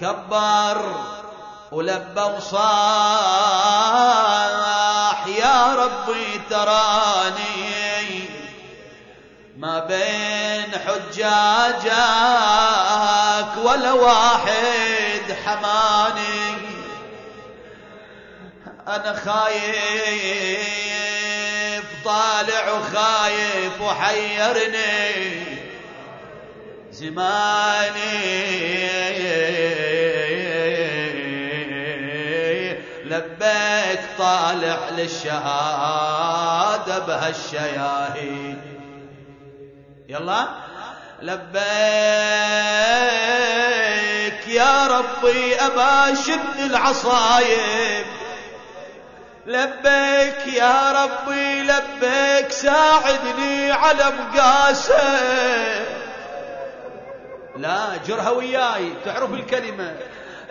كبر ولبى وصاح يا ربي تراني ما بين حجاجك ولا واحد حماني. أنا خايف طالع وخايف وحيرني زماني. لبيك طالع للشهادة بهالشياهي. يلا؟ لبيك يا ربي أبا شد العصايب. لبيك يا ربي لبيك ساعدني على مقاسه لا جرها وياي تعرف الكلمة.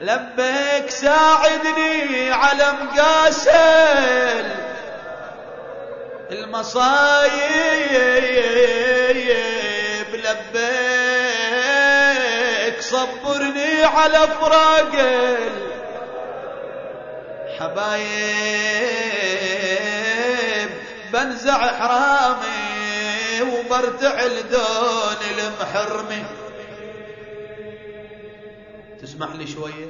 لبيك ساعدني على مقاسل المصايب لبيك صبرني على فراق حبايب بنزع حرامي وبرتعل دون المحرمي. تسمح لي شوية؟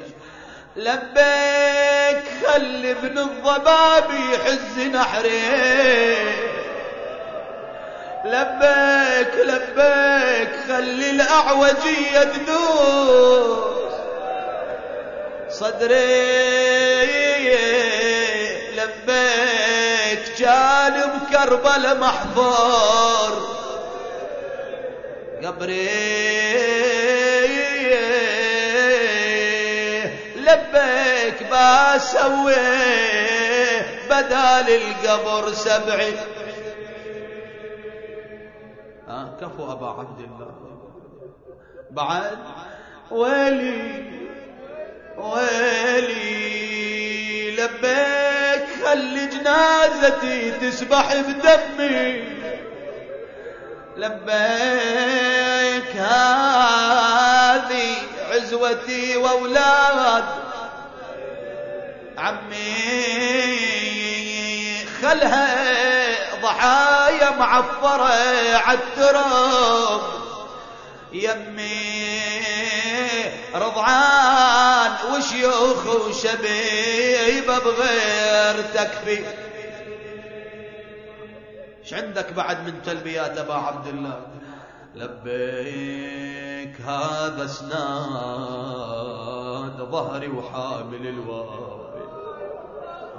لبيك خلي ابن الضباب يحز نحري. لبيك لبيك خلي الأعوجية تدوس صدري لبيك جانب كربل محفور قبري بسوي بدال القبر سبعي. آه كفو أبا عبد الله. بعد. ويلي ويلي لبيك خلي جنازتي تسبح بدمي. لبيك هذه عزوتي واولاد عمي خلها ضحايا معفرة عالتراب يمي رضعان وشيوخ وشبيبة بغير تكفي؟ إيش عندك بعد من تلبيات أبا عبد الله؟ لبيك هذا اسناد ظهري وحامل الوابل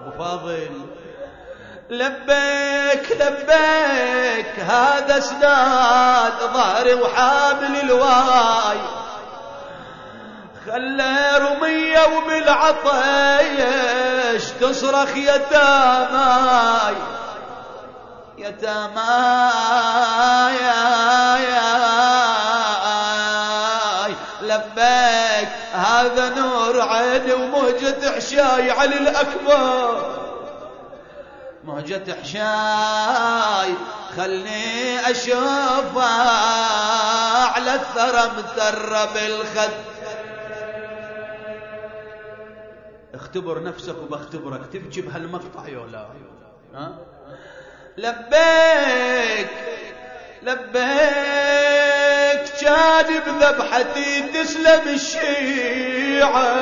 أبو فاضل. لبيك لبيك هذا اسناد ظهري وحامل الواي. خلى رمية وبالعطيش تصرخ يتاماي يتاماي لبيك هذا نور عيني وموجة حشاي على الأكبر. موجة حشاي خلني أشوفها على الثرى مثرى بالخد. اختبر نفسك وبختبرك تبكي بهالمقطع يولا ها؟ لبيك لبيك. كان بذبحتي تسلم الشيعة.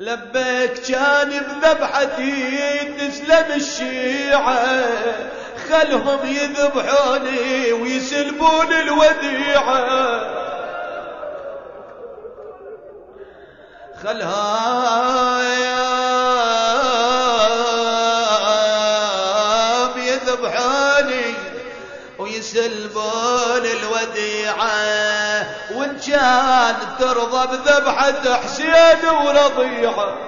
لبيك كان بذبحتي تسلم الشيعة. خلهم يذبحوني ويسلبون الوديعة. خلها ويسلبون الوديعة؟ وإن كان ترضى بذبحة حسين ورضيعة.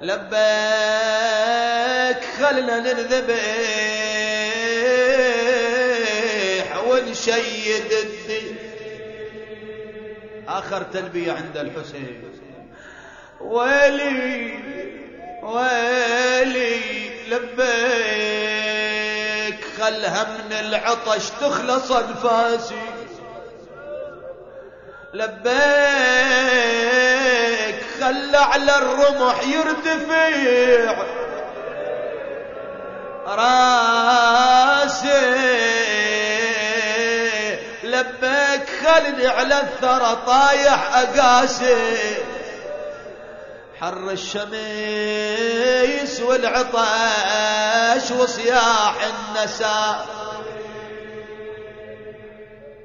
لبيك خلنا نذبح ونشيد الدين. آخر تلبية عند الحسين. ويلي ويلي لبيك خلها من العطش تخلص أنفاسي. لبيك خلى على الرمح يرتفع. راسي. لبيك خلني على الثرى طايح أقاسي. حر الشميس والعطش وصياح النساء.